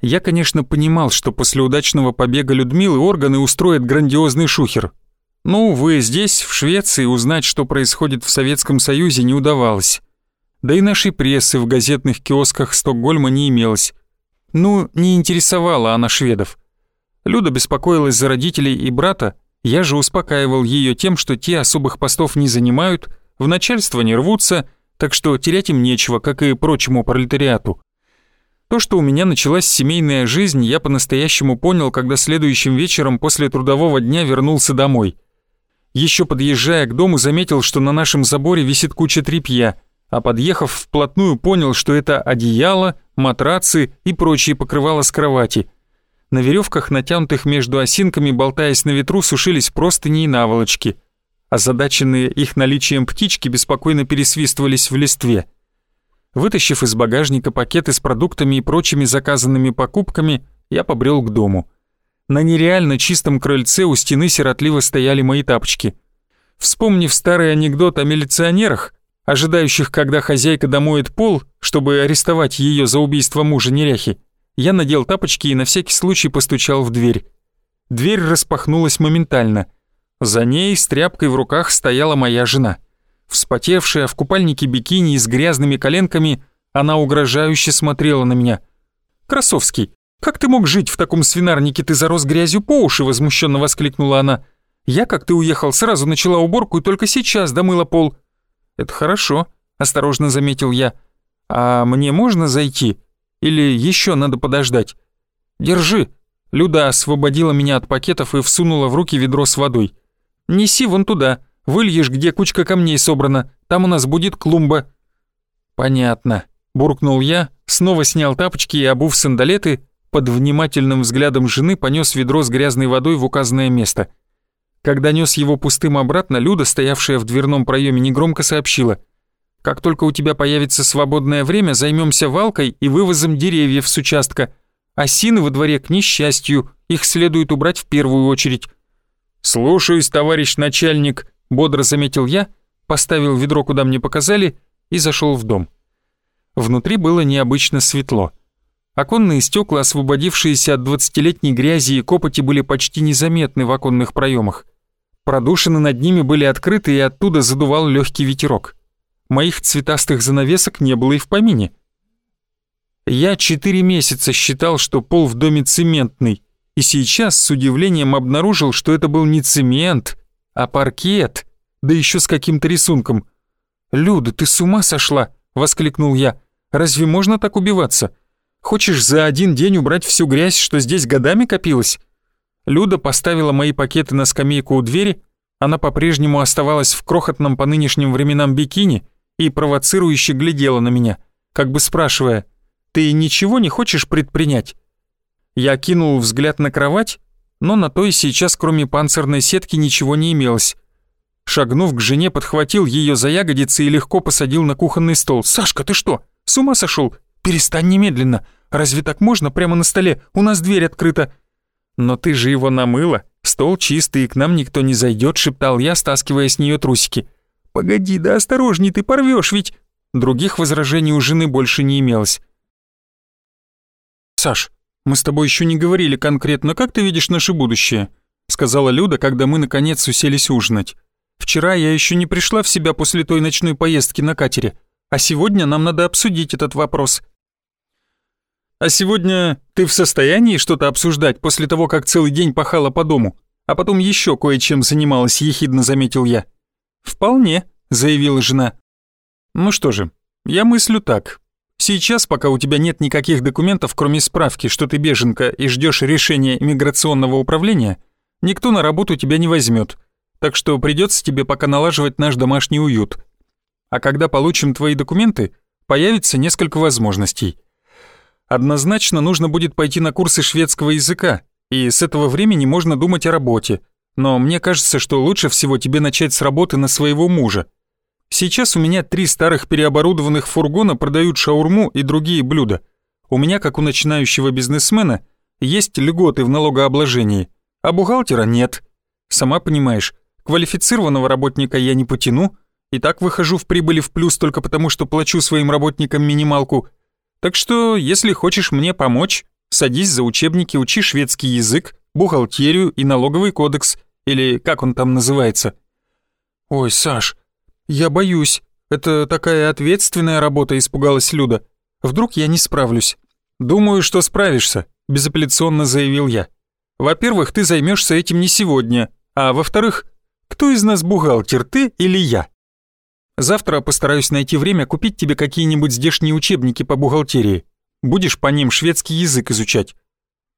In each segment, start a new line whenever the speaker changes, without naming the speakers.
Я, конечно, понимал, что после удачного побега Людмилы органы устроят грандиозный шухер. Но, увы, здесь, в Швеции, узнать, что происходит в Советском Союзе, не удавалось. Да и нашей прессы в газетных киосках Стокгольма не имелось. Ну, не интересовала она шведов. Люда беспокоилась за родителей и брата, я же успокаивал ее тем, что те особых постов не занимают, в начальство не рвутся, так что терять им нечего, как и прочему пролетариату. То, что у меня началась семейная жизнь, я по-настоящему понял, когда следующим вечером после трудового дня вернулся домой. Еще подъезжая к дому, заметил, что на нашем заборе висит куча тряпья, а подъехав вплотную, понял, что это одеяло, матрацы и прочие покрывала с кровати. На веревках, натянутых между осинками, болтаясь на ветру, сушились простыни и наволочки. Озадаченные их наличием птички беспокойно пересвистывались в листве. Вытащив из багажника пакеты с продуктами и прочими заказанными покупками, я побрел к дому. На нереально чистом крыльце у стены сиротливо стояли мои тапочки. Вспомнив старый анекдот о милиционерах, ожидающих, когда хозяйка домоет пол, чтобы арестовать ее за убийство мужа неряхи, я надел тапочки и на всякий случай постучал в дверь. Дверь распахнулась моментально. За ней с тряпкой в руках стояла моя жена. Вспотевшая в купальнике бикини и с грязными коленками, она угрожающе смотрела на меня. «Красовский, как ты мог жить в таком свинарнике, ты зарос грязью по уши?» возмущенно воскликнула она. «Я, как ты уехал, сразу начала уборку и только сейчас домыла пол». «Это хорошо», — осторожно заметил я. «А мне можно зайти?» Или еще надо подождать? Держи. Люда освободила меня от пакетов и всунула в руки ведро с водой. Неси вон туда. Выльешь, где кучка камней собрана. Там у нас будет клумба. Понятно. Буркнул я, снова снял тапочки и, обув сандалеты, под внимательным взглядом жены понес ведро с грязной водой в указанное место. Когда нес его пустым обратно, Люда, стоявшая в дверном проеме, негромко сообщила. Как только у тебя появится свободное время, займемся валкой и вывозом деревьев с участка. Осины во дворе, к несчастью, их следует убрать в первую очередь». «Слушаюсь, товарищ начальник», — бодро заметил я, поставил ведро, куда мне показали, и зашел в дом. Внутри было необычно светло. Оконные стекла, освободившиеся от двадцатилетней грязи и копоти, были почти незаметны в оконных проемах. Продушины над ними были открыты, и оттуда задувал легкий ветерок моих цветастых занавесок не было и в помине. Я четыре месяца считал, что пол в доме цементный, и сейчас с удивлением обнаружил, что это был не цемент, а паркет, да еще с каким-то рисунком. «Люда, ты с ума сошла?» — воскликнул я. «Разве можно так убиваться? Хочешь за один день убрать всю грязь, что здесь годами копилась?» Люда поставила мои пакеты на скамейку у двери, она по-прежнему оставалась в крохотном по нынешним временам бикини — и провоцирующе глядела на меня, как бы спрашивая, «Ты ничего не хочешь предпринять?» Я кинул взгляд на кровать, но на той сейчас кроме панцирной сетки ничего не имелось. Шагнув к жене, подхватил ее за ягодицы и легко посадил на кухонный стол. «Сашка, ты что, с ума сошел? Перестань немедленно! Разве так можно прямо на столе? У нас дверь открыта!» «Но ты же его намыла, стол чистый, и к нам никто не зайдет», — шептал я, стаскивая с нее трусики. «Погоди, да осторожней, ты порвешь ведь...» Других возражений у жены больше не имелось. «Саш, мы с тобой еще не говорили конкретно, как ты видишь наше будущее?» сказала Люда, когда мы наконец уселись ужинать. «Вчера я еще не пришла в себя после той ночной поездки на катере, а сегодня нам надо обсудить этот вопрос». «А сегодня ты в состоянии что-то обсуждать после того, как целый день пахала по дому, а потом еще кое-чем занималась?» – ехидно заметил я. «Вполне», — заявила жена. «Ну что же, я мыслю так. Сейчас, пока у тебя нет никаких документов, кроме справки, что ты беженка и ждешь решения иммиграционного управления, никто на работу тебя не возьмет. Так что придется тебе пока налаживать наш домашний уют. А когда получим твои документы, появится несколько возможностей. Однозначно нужно будет пойти на курсы шведского языка, и с этого времени можно думать о работе, но мне кажется, что лучше всего тебе начать с работы на своего мужа. Сейчас у меня три старых переоборудованных фургона продают шаурму и другие блюда. У меня, как у начинающего бизнесмена, есть льготы в налогообложении, а бухгалтера нет. Сама понимаешь, квалифицированного работника я не потяну, и так выхожу в прибыли в плюс только потому, что плачу своим работникам минималку. Так что, если хочешь мне помочь, Садись за учебники, учи шведский язык, бухгалтерию и налоговый кодекс, или как он там называется. Ой, Саш, я боюсь. Это такая ответственная работа, испугалась Люда. Вдруг я не справлюсь. Думаю, что справишься, безапелляционно заявил я. Во-первых, ты займешься этим не сегодня, а во-вторых, кто из нас бухгалтер, ты или я? Завтра постараюсь найти время купить тебе какие-нибудь здешние учебники по бухгалтерии. Будешь по ним шведский язык изучать.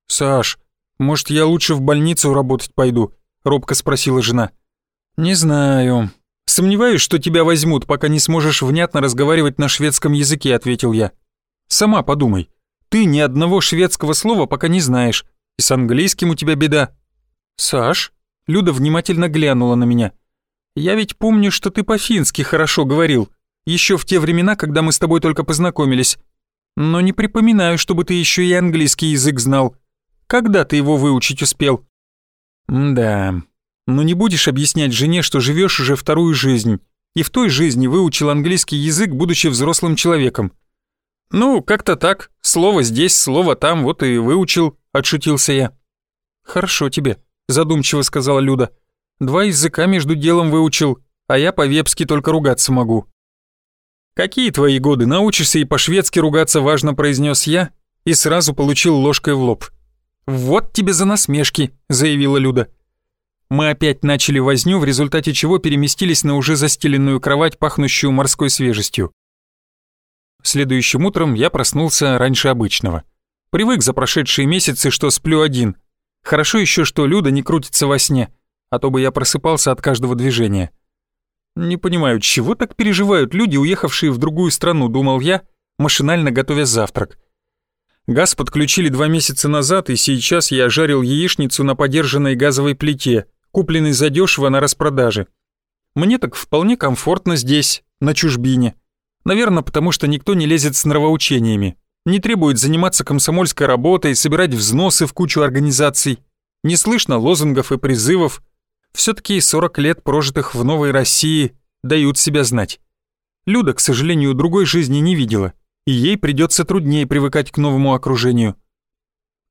Саш, может, я лучше в больницу работать пойду? Робко спросила жена. Не знаю. Сомневаюсь, что тебя возьмут, пока не сможешь внятно разговаривать на шведском языке, ответил я. Сама подумай. Ты ни одного шведского слова пока не знаешь, и с английским у тебя беда. Саш, Люда внимательно глянула на меня. Я ведь помню, что ты по-фински хорошо говорил, еще в те времена, когда мы с тобой только познакомились. Но не припоминаю, чтобы ты еще и английский язык знал. Когда ты его выучить успел? да. Но не будешь объяснять жене, что живешь уже вторую жизнь, и в той жизни выучил английский язык, будучи взрослым человеком. Ну, как-то так. Слово здесь, слово там, вот и выучил, отшутился я. Хорошо тебе, задумчиво сказала Люда. Два языка между делом выучил, а я по-вепски только ругаться могу. «Какие твои годы? Научишься и по-шведски ругаться важно», — произнес я и сразу получил ложкой в лоб. «Вот тебе за насмешки», — заявила Люда. Мы опять начали возню, в результате чего переместились на уже застеленную кровать, пахнущую морской свежестью. Следующим утром я проснулся раньше обычного. Привык за прошедшие месяцы, что сплю один. Хорошо еще, что Люда не крутится во сне, а то бы я просыпался от каждого движения. Не понимаю, чего так переживают люди, уехавшие в другую страну, думал я, машинально готовя завтрак. Газ подключили два месяца назад, и сейчас я жарил яичницу на подержанной газовой плите, купленной задешево на распродаже. Мне так вполне комфортно здесь, на чужбине. Наверное, потому что никто не лезет с нравоучениями, не требует заниматься комсомольской работой, собирать взносы в кучу организаций. Не слышно лозунгов и призывов, все-таки 40 лет, прожитых в новой России, дают себя знать. Люда, к сожалению, другой жизни не видела, и ей придется труднее привыкать к новому окружению.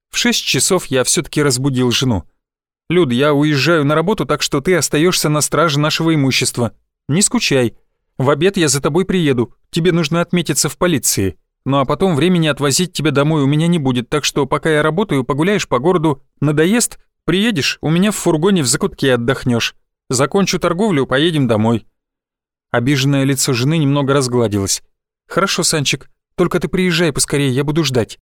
В 6 часов я все-таки разбудил жену. «Люд, я уезжаю на работу, так что ты остаешься на страже нашего имущества. Не скучай. В обед я за тобой приеду, тебе нужно отметиться в полиции. Ну а потом времени отвозить тебя домой у меня не будет, так что пока я работаю, погуляешь по городу, надоест, Приедешь, у меня в фургоне в закутке отдохнешь. Закончу торговлю, поедем домой». Обиженное лицо жены немного разгладилось. «Хорошо, Санчик, только ты приезжай поскорее, я буду ждать».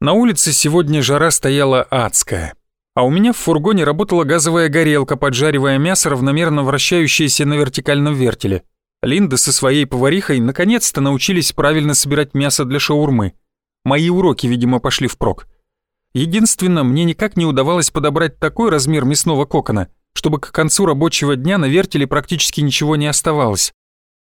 На улице сегодня жара стояла адская, а у меня в фургоне работала газовая горелка, поджаривая мясо, равномерно вращающееся на вертикальном вертеле. Линда со своей поварихой наконец-то научились правильно собирать мясо для шаурмы. Мои уроки, видимо, пошли впрок. Единственно, мне никак не удавалось подобрать такой размер мясного кокона, чтобы к концу рабочего дня на вертеле практически ничего не оставалось.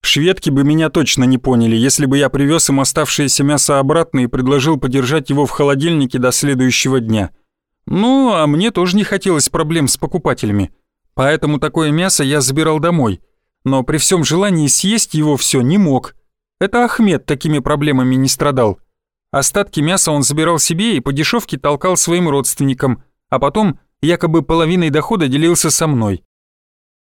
Шведки бы меня точно не поняли, если бы я привез им оставшееся мясо обратно и предложил подержать его в холодильнике до следующего дня. Ну, а мне тоже не хотелось проблем с покупателями. Поэтому такое мясо я забирал домой. Но при всем желании съесть его все не мог. Это Ахмед такими проблемами не страдал. Остатки мяса он забирал себе и по дешевке толкал своим родственникам, а потом якобы половиной дохода делился со мной.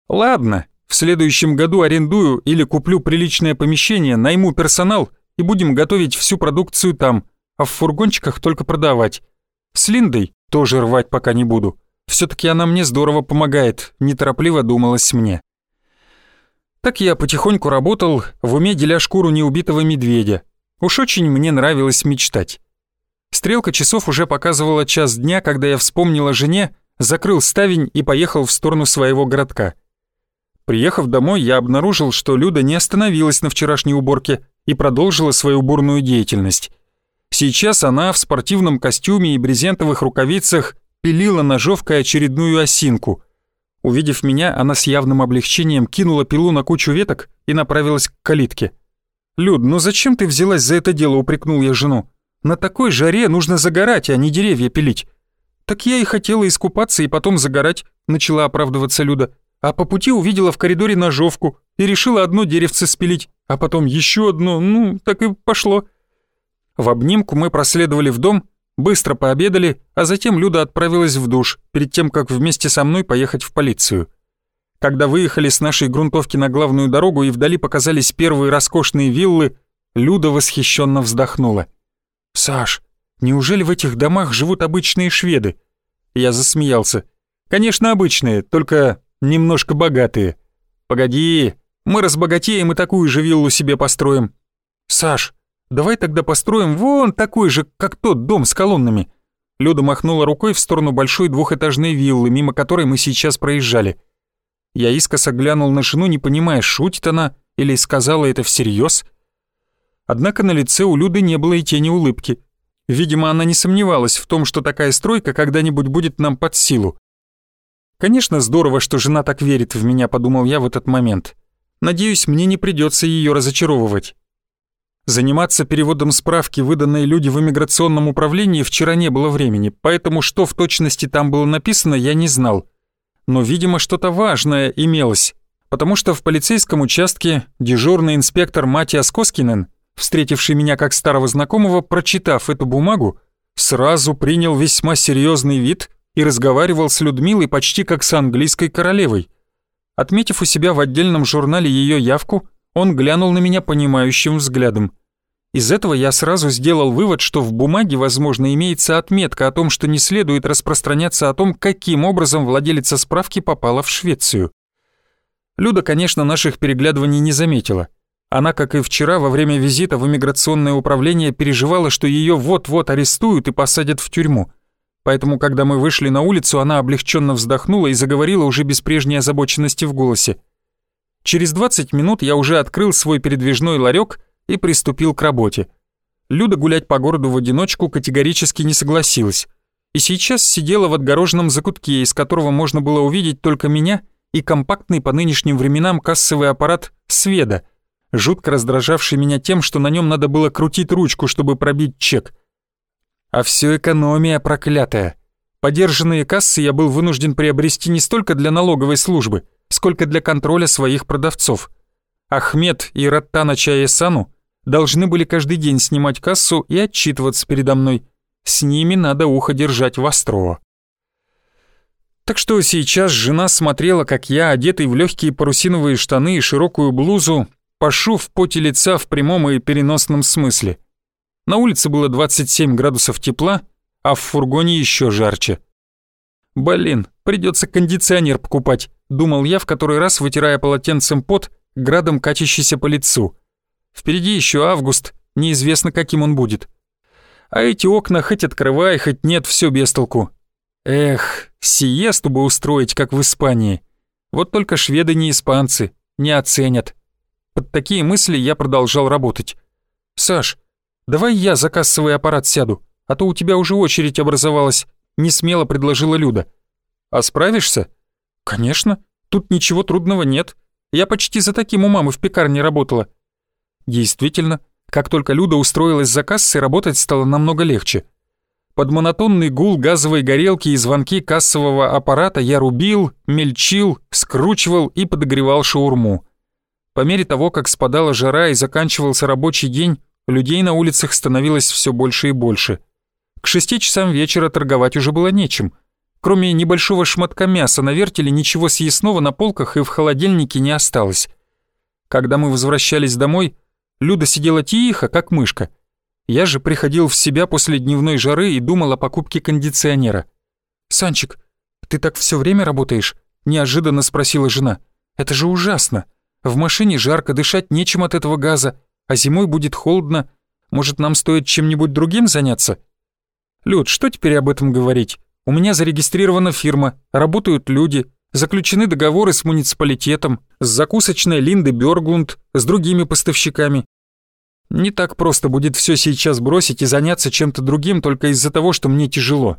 Ладно, в следующем году арендую или куплю приличное помещение, найму персонал и будем готовить всю продукцию там, а в фургончиках только продавать. С Линдой тоже рвать пока не буду. все таки она мне здорово помогает, неторопливо думалось мне. Так я потихоньку работал, в уме деля шкуру неубитого медведя, Уж очень мне нравилось мечтать. Стрелка часов уже показывала час дня, когда я вспомнил о жене, закрыл ставень и поехал в сторону своего городка. Приехав домой, я обнаружил, что Люда не остановилась на вчерашней уборке и продолжила свою бурную деятельность. Сейчас она в спортивном костюме и брезентовых рукавицах пилила ножовкой очередную осинку. Увидев меня, она с явным облегчением кинула пилу на кучу веток и направилась к калитке. «Люд, ну зачем ты взялась за это дело?» — упрекнул я жену. «На такой жаре нужно загорать, а не деревья пилить». «Так я и хотела искупаться и потом загорать», — начала оправдываться Люда. А по пути увидела в коридоре ножовку и решила одно деревце спилить, а потом еще одно, ну, так и пошло. В обнимку мы проследовали в дом, Быстро пообедали, а затем Люда отправилась в душ, перед тем, как вместе со мной поехать в полицию. Когда выехали с нашей грунтовки на главную дорогу и вдали показались первые роскошные виллы, Люда восхищенно вздохнула. «Саш, неужели в этих домах живут обычные шведы?» Я засмеялся. «Конечно, обычные, только немножко богатые. Погоди, мы разбогатеем и такую же виллу себе построим». «Саш, давай тогда построим вон такой же, как тот дом с колоннами». Люда махнула рукой в сторону большой двухэтажной виллы, мимо которой мы сейчас проезжали. Я искоса глянул на жену, не понимая, шутит она или сказала это всерьез. Однако на лице у Люды не было и тени улыбки. Видимо, она не сомневалась в том, что такая стройка когда-нибудь будет нам под силу. Конечно, здорово, что жена так верит в меня, подумал я в этот момент. Надеюсь, мне не придется ее разочаровывать. Заниматься переводом справки, выданной люди в иммиграционном управлении, вчера не было времени, поэтому что в точности там было написано, я не знал но, видимо, что-то важное имелось, потому что в полицейском участке дежурный инспектор Матиас Коскинен, встретивший меня как старого знакомого, прочитав эту бумагу, сразу принял весьма серьезный вид и разговаривал с Людмилой почти как с английской королевой. Отметив у себя в отдельном журнале ее явку, он глянул на меня понимающим взглядом. Из этого я сразу сделал вывод, что в бумаге, возможно, имеется отметка о том, что не следует распространяться о том, каким образом владелица справки попала в Швецию. Люда, конечно, наших переглядываний не заметила. Она, как и вчера, во время визита в иммиграционное управление переживала, что ее вот-вот арестуют и посадят в тюрьму. Поэтому, когда мы вышли на улицу, она облегченно вздохнула и заговорила уже без прежней озабоченности в голосе. Через 20 минут я уже открыл свой передвижной ларек и приступил к работе. Люда гулять по городу в одиночку категорически не согласилась. И сейчас сидела в отгороженном закутке, из которого можно было увидеть только меня и компактный по нынешним временам кассовый аппарат «Сведа», жутко раздражавший меня тем, что на нем надо было крутить ручку, чтобы пробить чек. А все экономия проклятая. Подержанные кассы я был вынужден приобрести не столько для налоговой службы, сколько для контроля своих продавцов. Ахмед и Раттана Чаесану должны были каждый день снимать кассу и отчитываться передо мной. С ними надо ухо держать востро. Так что сейчас жена смотрела, как я, одетый в легкие парусиновые штаны и широкую блузу, пашу в поте лица в прямом и переносном смысле. На улице было 27 градусов тепла, а в фургоне еще жарче. «Блин, придется кондиционер покупать», — думал я в который раз, вытирая полотенцем пот, градом катящийся по лицу. Впереди еще август, неизвестно, каким он будет. А эти окна хоть открывай, хоть нет, все без толку. Эх, сиесту бы устроить, как в Испании. Вот только шведы не испанцы, не оценят. Под такие мысли я продолжал работать. «Саш, давай я за кассовый аппарат сяду, а то у тебя уже очередь образовалась», — несмело предложила Люда. «А справишься?» «Конечно, тут ничего трудного нет. Я почти за таким у мамы в пекарне работала. Действительно, как только Люда устроилась за кассой, работать стало намного легче. Под монотонный гул газовой горелки и звонки кассового аппарата я рубил, мельчил, скручивал и подогревал шаурму. По мере того, как спадала жара и заканчивался рабочий день, людей на улицах становилось все больше и больше. К шести часам вечера торговать уже было нечем. Кроме небольшого шматка мяса на вертеле ничего съестного на полках и в холодильнике не осталось. Когда мы возвращались домой, Люда сидела тихо, как мышка. Я же приходил в себя после дневной жары и думал о покупке кондиционера. «Санчик, ты так все время работаешь?» — неожиданно спросила жена. «Это же ужасно. В машине жарко, дышать нечем от этого газа, а зимой будет холодно. Может, нам стоит чем-нибудь другим заняться?» «Люд, что теперь об этом говорить? У меня зарегистрирована фирма, работают люди, заключены договоры с муниципалитетом, с закусочной Линды Бёрглунд, с другими поставщиками. Не так просто будет все сейчас бросить и заняться чем-то другим только из-за того, что мне тяжело.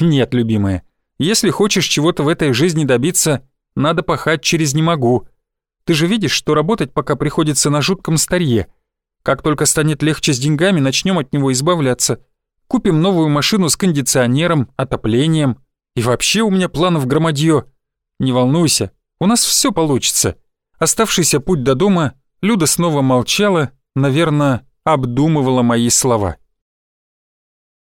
Нет, любимая, если хочешь чего-то в этой жизни добиться, надо пахать через «не могу». Ты же видишь, что работать пока приходится на жутком старье. Как только станет легче с деньгами, начнем от него избавляться. Купим новую машину с кондиционером, отоплением. И вообще у меня планов громадье. Не волнуйся, у нас все получится. Оставшийся путь до дома Люда снова молчала, наверное, обдумывала мои слова.